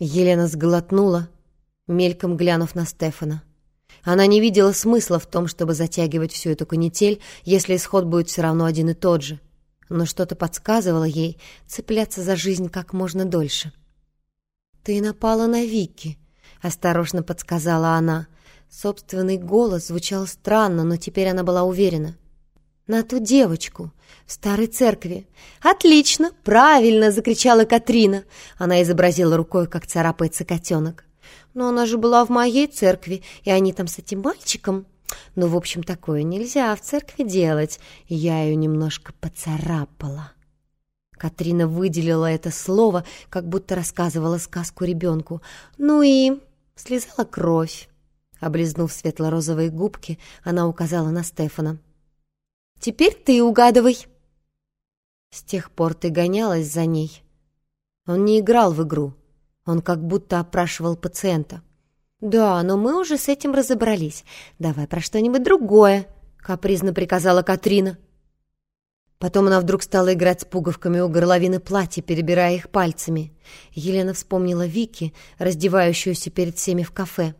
Елена сглотнула, мельком глянув на Стефана. Она не видела смысла в том, чтобы затягивать всю эту канитель, если исход будет все равно один и тот же. Но что-то подсказывало ей цепляться за жизнь как можно дольше. «Ты напала на Вики», — осторожно подсказала она. Собственный голос звучал странно, но теперь она была уверена. «На ту девочку в старой церкви». «Отлично! Правильно!» — закричала Катрина. Она изобразила рукой, как царапается котенок. «Но она же была в моей церкви, и они там с этим мальчиком...» «Ну, в общем, такое нельзя в церкви делать. Я ее немножко поцарапала». Катрина выделила это слово, как будто рассказывала сказку ребенку. «Ну и...» — слезала кровь. Облизнув светло-розовые губки, она указала на Стефана. «Теперь ты угадывай!» С тех пор ты гонялась за ней. Он не играл в игру. Он как будто опрашивал пациента. «Да, но мы уже с этим разобрались. Давай про что-нибудь другое», — капризно приказала Катрина. Потом она вдруг стала играть с пуговками у горловины платья, перебирая их пальцами. Елена вспомнила Вики, раздевающуюся перед всеми в кафе.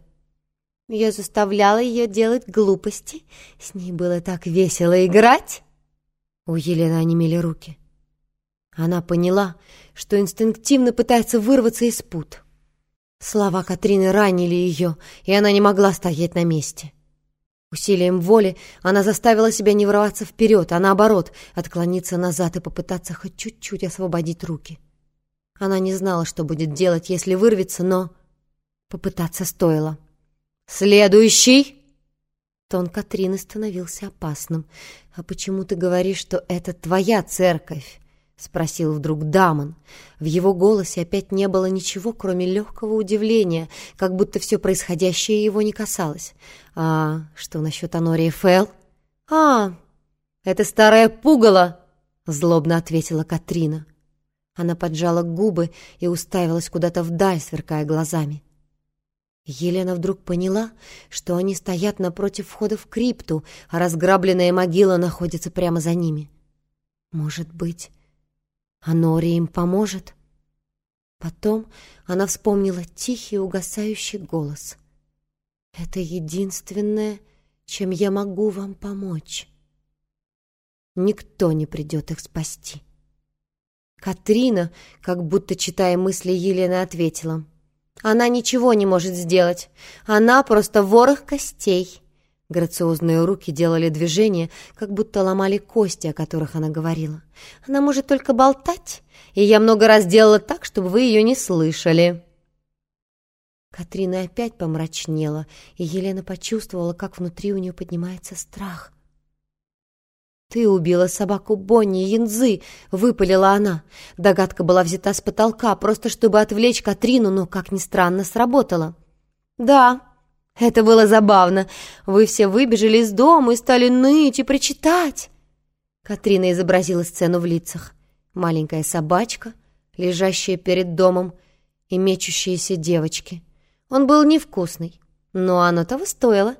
Я заставляла ее делать глупости. С ней было так весело играть. У Елены онемели руки. Она поняла, что инстинктивно пытается вырваться из пут. Слова Катрины ранили ее, и она не могла стоять на месте. Усилием воли она заставила себя не врываться вперед, а наоборот, отклониться назад и попытаться хоть чуть-чуть освободить руки. Она не знала, что будет делать, если вырвется, но попытаться стоило. «Следующий!» Тон Катрины становился опасным. «А почему ты говоришь, что это твоя церковь?» — спросил вдруг Дамон. В его голосе опять не было ничего, кроме легкого удивления, как будто все происходящее его не касалось. «А что насчет Анории Фелл?» «А, это старая пугало!» — злобно ответила Катрина. Она поджала губы и уставилась куда-то вдаль, сверкая глазами. Елена вдруг поняла, что они стоят напротив входа в крипту, а разграбленная могила находится прямо за ними. Может быть, Анори им поможет? Потом она вспомнила тихий угасающий голос. «Это единственное, чем я могу вам помочь. Никто не придет их спасти». Катрина, как будто читая мысли Елены, ответила — она ничего не может сделать. Она просто ворох костей. Грациозные руки делали движения, как будто ломали кости, о которых она говорила. Она может только болтать, и я много раз делала так, чтобы вы ее не слышали. Катрина опять помрачнела, и Елена почувствовала, как внутри у нее поднимается страх. «Ты убила собаку Бонни Янзы!» — выпалила она. Догадка была взята с потолка, просто чтобы отвлечь Катрину, но, как ни странно, сработала. «Да, это было забавно. Вы все выбежали из дома и стали ныть и причитать!» Катрина изобразила сцену в лицах. Маленькая собачка, лежащая перед домом, и мечущиеся девочки. Он был невкусный, но оно того стоило.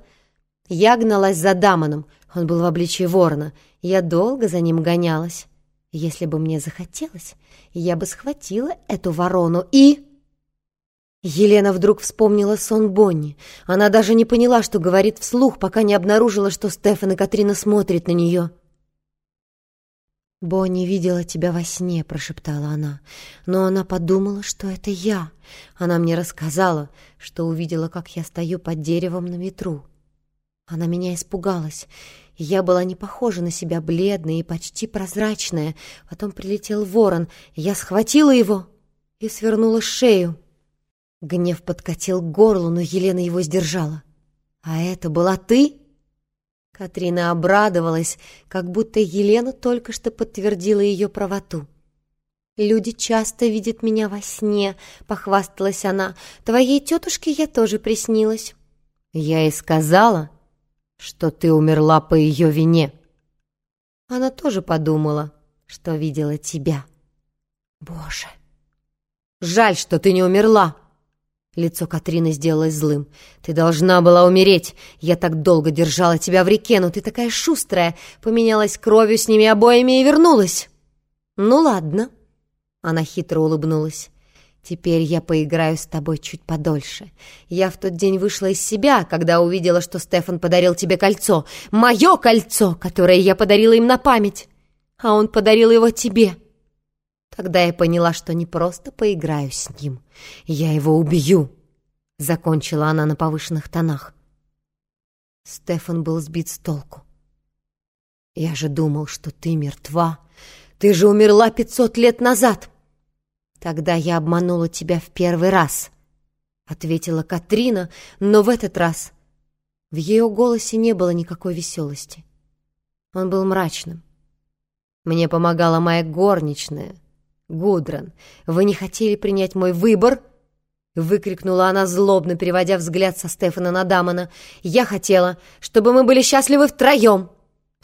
Я гналась за Дамоном, он был в обличье ворона, я долго за ним гонялась. Если бы мне захотелось, я бы схватила эту ворону и... Елена вдруг вспомнила сон Бонни. Она даже не поняла, что говорит вслух, пока не обнаружила, что Стефан и Катрина смотрят на нее. «Бонни видела тебя во сне», — прошептала она. «Но она подумала, что это я. Она мне рассказала, что увидела, как я стою под деревом на ветру. Она меня испугалась, я была не похожа на себя, бледная и почти прозрачная. Потом прилетел ворон, я схватила его и свернула шею. Гнев подкатил к горлу, но Елена его сдержала. «А это была ты?» Катрина обрадовалась, как будто Елена только что подтвердила ее правоту. «Люди часто видят меня во сне», — похвасталась она. «Твоей тетушке я тоже приснилась». «Я и сказала», что ты умерла по ее вине. Она тоже подумала, что видела тебя. Боже! Жаль, что ты не умерла. Лицо Катрины сделалось злым. «Ты должна была умереть. Я так долго держала тебя в реке, но ты такая шустрая. Поменялась кровью с ними обоими и вернулась». «Ну ладно». Она хитро улыбнулась. Теперь я поиграю с тобой чуть подольше. Я в тот день вышла из себя, когда увидела, что Стефан подарил тебе кольцо. Мое кольцо, которое я подарила им на память. А он подарил его тебе. Тогда я поняла, что не просто поиграю с ним. Я его убью. Закончила она на повышенных тонах. Стефан был сбит с толку. «Я же думал, что ты мертва. Ты же умерла пятьсот лет назад!» «Тогда я обманула тебя в первый раз», — ответила Катрина, но в этот раз в ее голосе не было никакой веселости. Он был мрачным. «Мне помогала моя горничная, Гудран. Вы не хотели принять мой выбор?» Выкрикнула она злобно, переводя взгляд со Стефана на Дамона. «Я хотела, чтобы мы были счастливы втроем.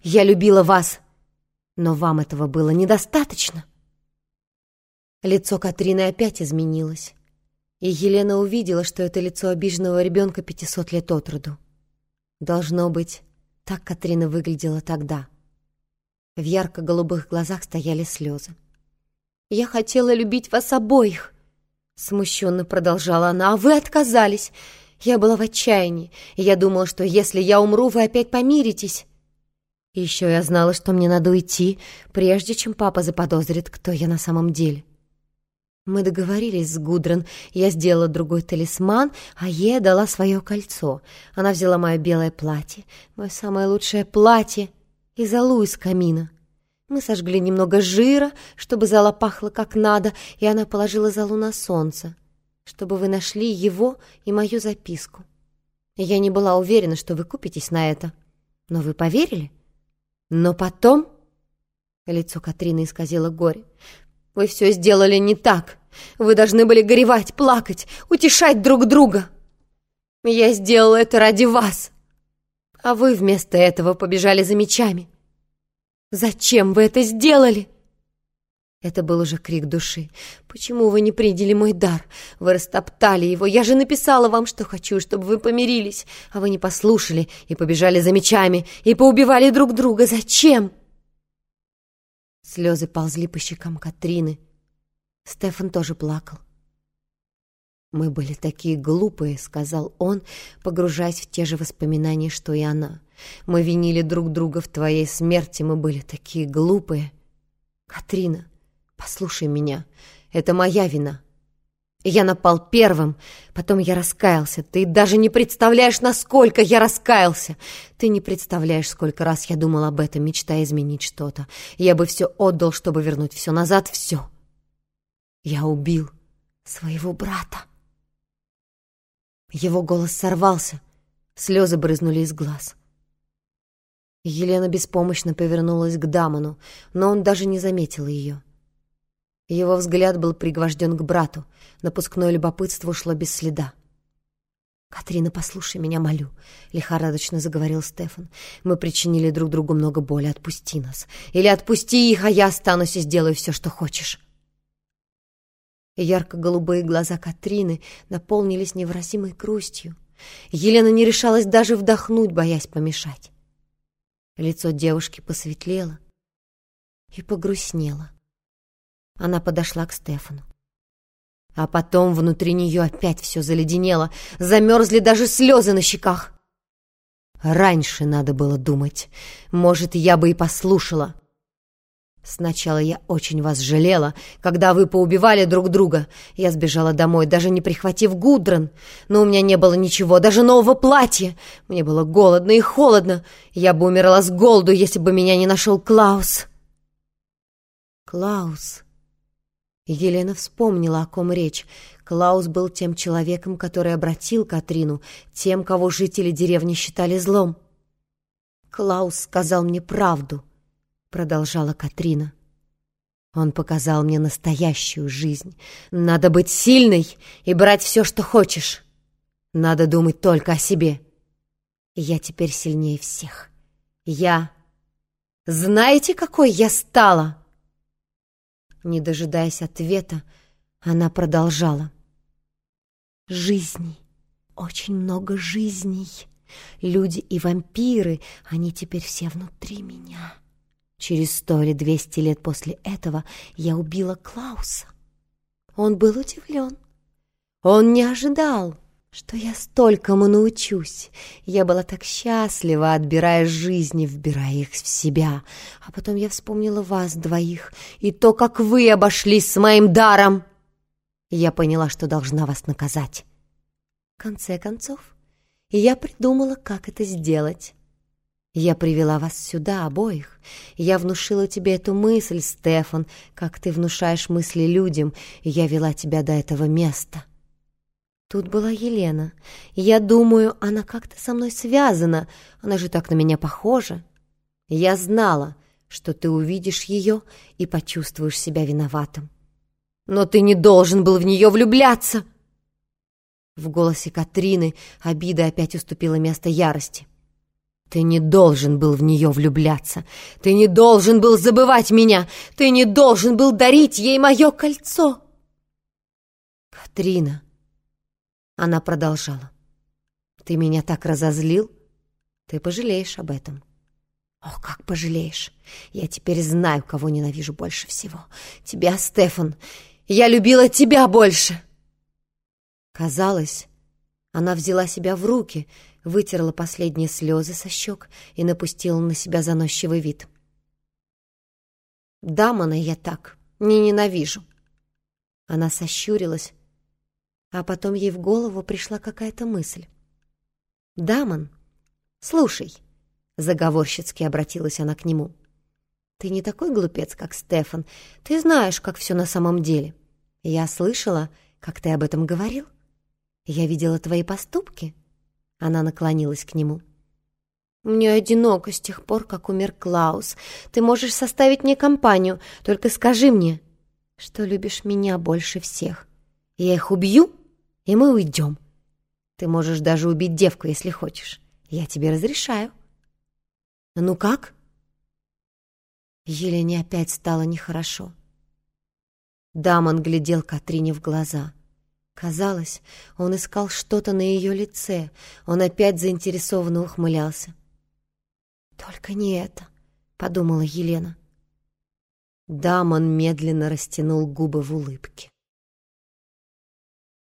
Я любила вас, но вам этого было недостаточно». Лицо Катрины опять изменилось, и Елена увидела, что это лицо обиженного ребенка пятисот лет от роду. Должно быть, так Катрина выглядела тогда. В ярко-голубых глазах стояли слезы. «Я хотела любить вас обоих», — смущенно продолжала она, — «а вы отказались. Я была в отчаянии, и я думала, что если я умру, вы опять помиритесь». Еще я знала, что мне надо уйти, прежде чем папа заподозрит, кто я на самом деле. Мы договорились с Гудрен, я сделала другой талисман, а ей дала свое кольцо. Она взяла мое белое платье, мое самое лучшее платье, и золу из камина. Мы сожгли немного жира, чтобы зала пахла как надо, и она положила золу на солнце, чтобы вы нашли его и мою записку. Я не была уверена, что вы купитесь на это, но вы поверили? Но потом... Лицо Катрины исказило горе. Вы все сделали не так. Вы должны были горевать, плакать, утешать друг друга. Я сделала это ради вас. А вы вместо этого побежали за мечами. Зачем вы это сделали? Это был уже крик души. «Почему вы не приняли мой дар? Вы растоптали его. Я же написала вам, что хочу, чтобы вы помирились. А вы не послушали и побежали за мечами, и поубивали друг друга. Зачем?» Слезы ползли по щекам Катрины. Стефан тоже плакал. «Мы были такие глупые», — сказал он, погружаясь в те же воспоминания, что и она. «Мы винили друг друга в твоей смерти, мы были такие глупые». «Катрина, послушай меня, это моя вина. Я напал первым, потом я раскаялся. Ты даже не представляешь, насколько я раскаялся. Ты не представляешь, сколько раз я думал об этом, мечтая изменить что-то. Я бы все отдал, чтобы вернуть все назад, все. Я убил своего брата. Его голос сорвался, слезы брызнули из глаз. Елена беспомощно повернулась к Дамону, но он даже не заметил ее. Его взгляд был пригвожден к брату. Напускное любопытство ушло без следа. «Катрина, послушай меня, молю», — лихорадочно заговорил Стефан. «Мы причинили друг другу много боли. Отпусти нас. Или отпусти их, а я останусь и сделаю все, что хочешь». Ярко-голубые глаза Катрины наполнились невыразимой грустью. Елена не решалась даже вдохнуть, боясь помешать. Лицо девушки посветлело и погрустнело. Она подошла к Стефану. А потом внутри нее опять все заледенело, замерзли даже слезы на щеках. Раньше надо было думать. Может, я бы и послушала. Сначала я очень вас жалела, когда вы поубивали друг друга. Я сбежала домой, даже не прихватив Гудрон. Но у меня не было ничего, даже нового платья. Мне было голодно и холодно. Я бы умерла с голоду, если бы меня не нашел Клаус. Клаус. Елена вспомнила, о ком речь. Клаус был тем человеком, который обратил Катрину, тем, кого жители деревни считали злом. «Клаус сказал мне правду», — продолжала Катрина. «Он показал мне настоящую жизнь. Надо быть сильной и брать все, что хочешь. Надо думать только о себе. Я теперь сильнее всех. Я... Знаете, какой я стала?» Не дожидаясь ответа, она продолжала. «Жизней, очень много жизней. Люди и вампиры, они теперь все внутри меня. Через сто или двести лет после этого я убила Клауса. Он был удивлен. Он не ожидал, что я столькому научусь. Я была так счастлива, отбирая жизни, вбирая их в себя. А потом я вспомнила вас двоих и то, как вы обошлись с моим даром. Я поняла, что должна вас наказать. В конце концов, я придумала, как это сделать. Я привела вас сюда, обоих. Я внушила тебе эту мысль, Стефан, как ты внушаешь мысли людям, и я вела тебя до этого места. Тут была Елена. Я думаю, она как-то со мной связана. Она же так на меня похожа. Я знала, что ты увидишь ее и почувствуешь себя виноватым. Но ты не должен был в нее влюбляться. В голосе Катрины обида опять уступила место ярости. Ты не должен был в нее влюбляться. Ты не должен был забывать меня. Ты не должен был дарить ей мое кольцо. Катрина, она продолжала. Ты меня так разозлил. Ты пожалеешь об этом. Ох, как пожалеешь. Я теперь знаю, кого ненавижу больше всего. Тебя, Стефан. Я любила тебя больше. Казалось, она взяла себя в руки, вытерла последние слезы со щек и напустила на себя заносчивый вид. «Дамона я так не ненавижу». Она сощурилась, а потом ей в голову пришла какая-то мысль. «Дамон, слушай», — заговорщицки обратилась она к нему, «ты не такой глупец, как Стефан, ты знаешь, как все на самом деле. Я слышала, как ты об этом говорил. Я видела твои поступки». Она наклонилась к нему. «Мне одиноко с тех пор, как умер Клаус. Ты можешь составить мне компанию, только скажи мне, что любишь меня больше всех. Я их убью, и мы уйдем. Ты можешь даже убить девку, если хочешь. Я тебе разрешаю». «Ну как?» Елене опять стало нехорошо. Дамон глядел Катрине в глаза — Казалось, он искал что-то на ее лице. Он опять заинтересованно ухмылялся. «Только не это», — подумала Елена. Дамон медленно растянул губы в улыбке.